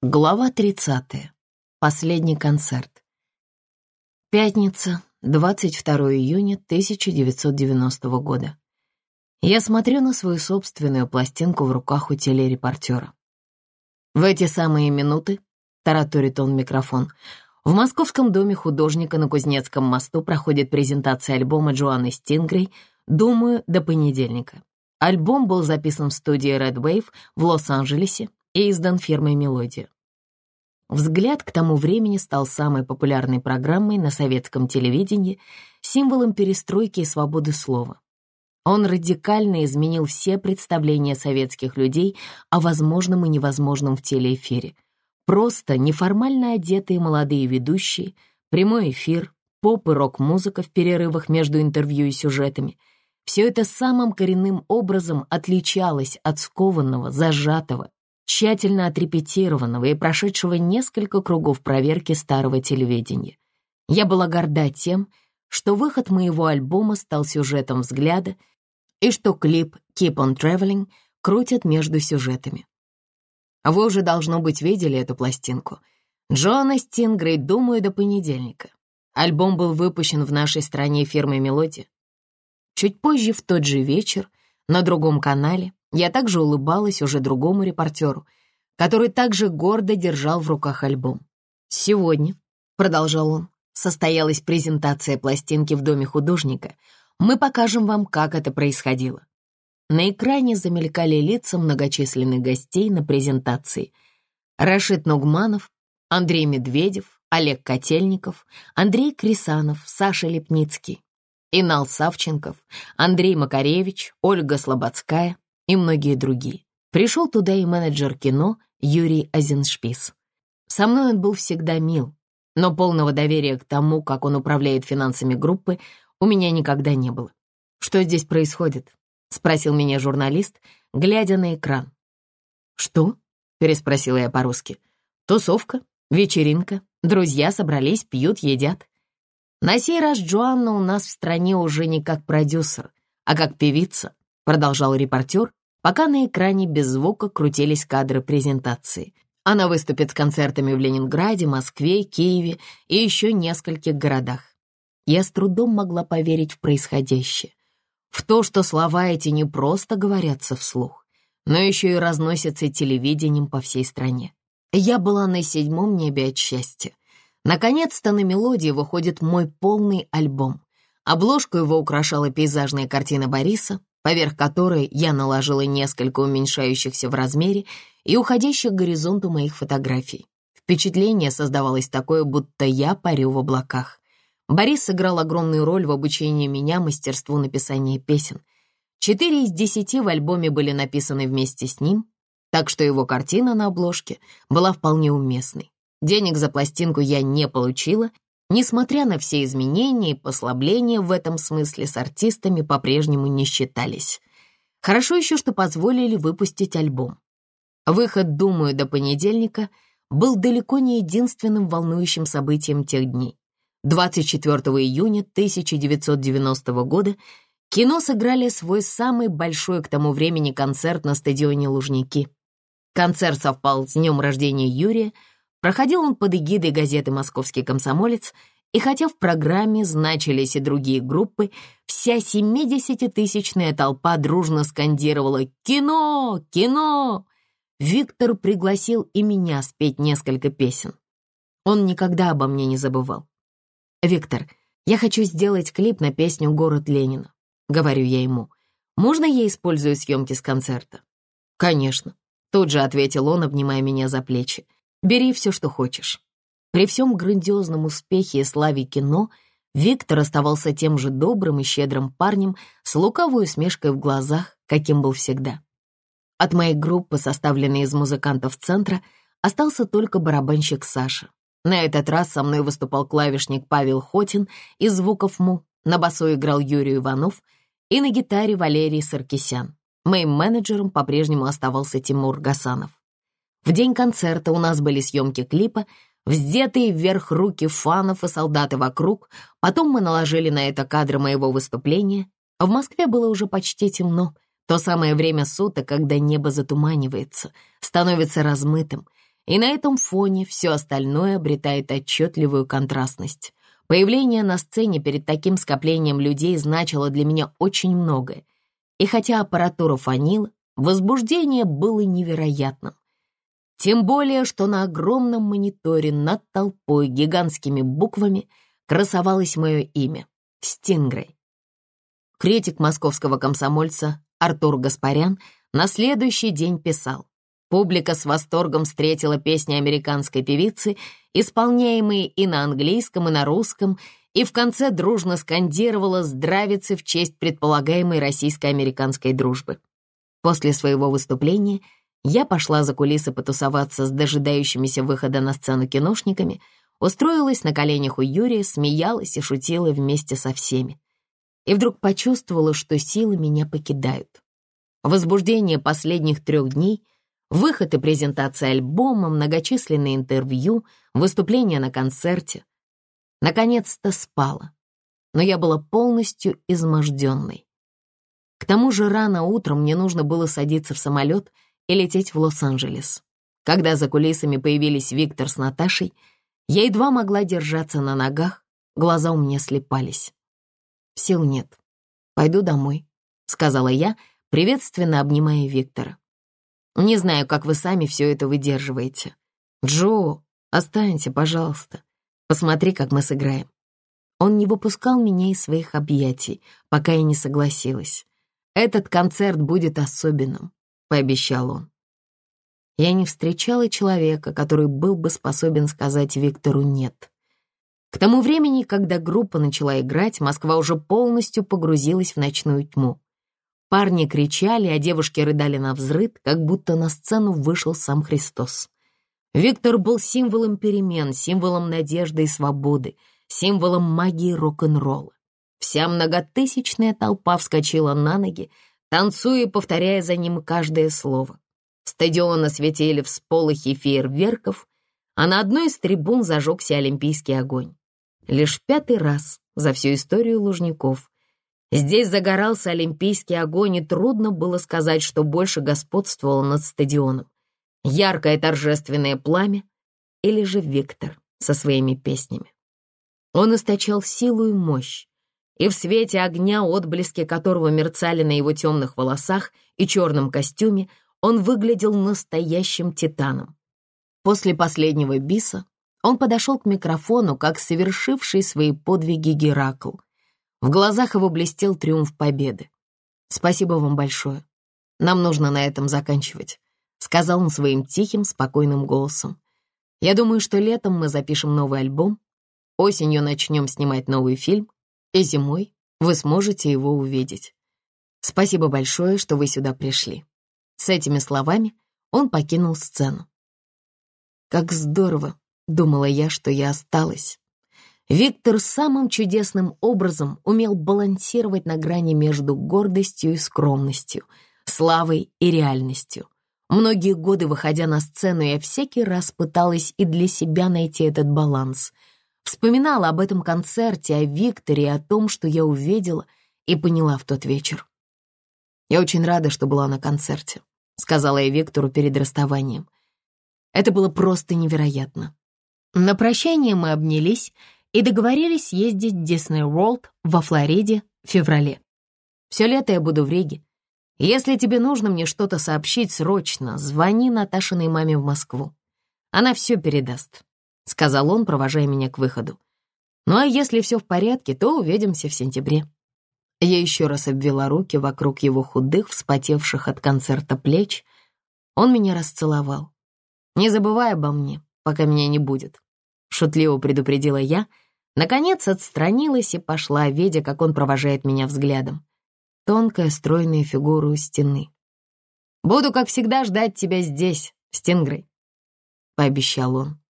Глава 30. Последний концерт. Пятница, 22 июня 1990 года. Я смотрю на свою собственную пластинку в руках у телерепортера. В эти самые минуты, тараторит он микрофон, в московском доме художника на Кузнецком мосту проходит презентация альбома Джоанны Стингрей «Думаю, до понедельника». Альбом был записан в студии Red Wave в Лос-Анджелесе издан фирмой «Мелодия». «Взгляд» к тому времени стал самой популярной программой на советском телевидении, символом перестройки и свободы слова. Он радикально изменил все представления советских людей о возможном и невозможном в телеэфире. Просто неформально одетые молодые ведущие, прямой эфир, поп и рок-музыка в перерывах между интервью и сюжетами — все это самым коренным образом отличалось от скованного, зажатого, тщательно отрепетированного и прошедшего несколько кругов проверки старого телевидения. Я была горда тем, что выход моего альбома стал сюжетом взгляда и что клип «Keep on Traveling» крутят между сюжетами. Вы уже, должно быть, видели эту пластинку. Джона Стингрей «Думаю, до понедельника». Альбом был выпущен в нашей стране фирмой «Мелодия». Чуть позже, в тот же вечер, на другом канале, я также улыбалась уже другому репортеру, который также гордо держал в руках альбом. «Сегодня», — продолжал он, — «состоялась презентация пластинки в Доме художника. Мы покажем вам, как это происходило». На экране замелькали лица многочисленных гостей на презентации. Рашид Нугманов, Андрей Медведев, Олег Котельников, Андрей Крисанов, Саша Лепницкий, Инал Савченков, Андрей Макаревич, Ольга Слободская, и многие другие. Пришел туда и менеджер кино Юрий Азеншпис. Со мной он был всегда мил, но полного доверия к тому, как он управляет финансами группы, у меня никогда не было. «Что здесь происходит?» — спросил меня журналист, глядя на экран. «Что?» — переспросила я по-русски. «Тусовка, вечеринка, друзья собрались, пьют, едят». На сей раз Джоанна у нас в стране уже не как продюсер, а как певица, продолжал репортер, пока на экране без звука крутились кадры презентации. Она выступит с концертами в Ленинграде, Москве, Киеве и еще нескольких городах. Я с трудом могла поверить в происходящее. В то, что слова эти не просто говорятся вслух, но еще и разносятся телевидением по всей стране. Я была на седьмом небе от счастья. Наконец-то на мелодии выходит мой полный альбом. Обложку его украшала пейзажная картина Бориса, поверх которой я наложила несколько уменьшающихся в размере и уходящих к горизонту моих фотографий. Впечатление создавалось такое, будто я парю в облаках. Борис сыграл огромную роль в обучении меня мастерству написания песен. Четыре из десяти в альбоме были написаны вместе с ним, так что его картина на обложке была вполне уместной. Денег за пластинку я не получила, несмотря на все изменения и послабления в этом смысле с артистами по-прежнему не считались. Хорошо еще, что позволили выпустить альбом. Выход, думаю, до понедельника был далеко не единственным волнующим событием тех дней. 24 июня 1990 года кино сыграли свой самый большой к тому времени концерт на стадионе Лужники. Концерт совпал с днем рождения Юрия, проходил он под эгидой газеты «Московский комсомолец», и хотя в программе значились и другие группы, вся семидесятитысячная толпа дружно скандировала «Кино! Кино!». Виктор пригласил и меня спеть несколько песен. Он никогда обо мне не забывал. «Виктор, я хочу сделать клип на песню «Город Ленина», — говорю я ему. «Можно я использую съемки с концерта?» «Конечно», — тут же ответил он, обнимая меня за плечи. «Бери все, что хочешь». При всем грандиозном успехе и славе кино Виктор оставался тем же добрым и щедрым парнем с луковой усмешкой в глазах, каким был всегда. От моей группы, составленной из музыкантов центра, остался только барабанщик Саша. На этот раз со мной выступал клавишник Павел Хотин из «Звуков Му», на басу играл Юрий Иванов и на гитаре Валерий Саркисян. Моим менеджером по-прежнему оставался Тимур Гасанов. В день концерта у нас были съемки клипа — вздетые вверх руки фанов и солдаты вокруг. Потом мы наложили на это кадры моего выступления. В Москве было уже почти темно. То самое время суток, когда небо затуманивается, становится размытым. и на этом фоне все остальное обретает отчетливую контрастность. Появление на сцене перед таким скоплением людей значило для меня очень многое. И хотя аппаратура фанила, возбуждение было невероятным. Тем более, что на огромном мониторе над толпой гигантскими буквами красовалось мое имя — Стингрей. Критик московского комсомольца Артур Гаспарян на следующий день писал. Публика с восторгом встретила песни американской певицы, исполняемые и на английском, и на русском, и в конце дружно скандировала здравицы в честь предполагаемой российско-американской дружбы. После своего выступления я пошла за кулисы потусоваться с дожидающимися выхода на сцену киношниками, устроилась на коленях у Юрия, смеялась и шутила вместе со всеми. И вдруг почувствовала, что силы меня покидают. Возбуждение последних трех дней, выход и презентация альбома, многочисленные интервью, выступления на концерте. Наконец-то спала, но я была полностью изможденной. К тому же рано утром мне нужно было садиться в самолет и лететь в Лос-Анджелес. Когда за кулисами появились Виктор с Наташей, я едва могла держаться на ногах, глаза у меня слепались. Сил нет. Пойду домой, сказала я, приветственно обнимая Виктора. Не знаю, как вы сами все это выдерживаете. Джо, останься, пожалуйста. Посмотри, как мы сыграем. Он не выпускал меня из своих объятий, пока я не согласилась. Этот концерт будет особенным, пообещал он. Я не встречала человека, который был бы способен сказать Виктору «нет». К тому времени, когда группа начала играть, Москва уже полностью погрузилась в ночную тьму. Парни кричали, а девушки рыдали на взрыд, как будто на сцену вышел сам Христос. Виктор был символом перемен, символом надежды и свободы, символом магии рок-н-ролла. Вся многотысячная толпа вскочила на ноги, танцуя и повторяя за ним каждое слово. Стадион осветили всполохи фейерверков, а на одной из трибун зажегся олимпийский огонь. Лишь пятый раз за всю историю Лужников здесь загорался олимпийский огонь, и трудно было сказать, что больше господствовало над стадионом. Яркое торжественное пламя или же Виктор со своими песнями. Он источал силу и мощь, и в свете огня, отблески которого мерцали на его темных волосах и черном костюме, он выглядел настоящим титаном. После последнего биса он подошел к микрофону, как совершивший свои подвиги Геракл. В глазах его блестел триумф победы. «Спасибо вам большое. Нам нужно на этом заканчивать», — сказал он своим тихим, спокойным голосом. «Я думаю, что летом мы запишем новый альбом, осенью начнем снимать новый фильм, и зимой вы сможете его увидеть. Спасибо большое, что вы сюда пришли». С этими словами он покинул сцену. «Как здорово!» — думала я, что я осталась. Виктор самым чудесным образом умел балансировать на грани между гордостью и скромностью, славой и реальностью. Многие годы, выходя на сцену, я всякий раз пыталась и для себя найти этот баланс — Вспоминала об этом концерте, о Викторе о том, что я увидела и поняла в тот вечер. «Я очень рада, что была на концерте», — сказала я Виктору перед расставанием. Это было просто невероятно. На прощание мы обнялись и договорились ездить в Дисней Уорлд во Флориде в феврале. Все лето я буду в Риге. Если тебе нужно мне что-то сообщить срочно, звони Наташиной маме в Москву. Она все передаст. — сказал он, провожая меня к выходу. «Ну а если все в порядке, то увидимся в сентябре». Я еще раз обвела руки вокруг его худых, вспотевших от концерта плеч. Он меня расцеловал. «Не забывай обо мне, пока меня не будет», — шутливо предупредила я. Наконец отстранилась и пошла, видя, как он провожает меня взглядом. Тонкая, стройная фигура у стены. «Буду, как всегда, ждать тебя здесь, Стингрей», — пообещал он.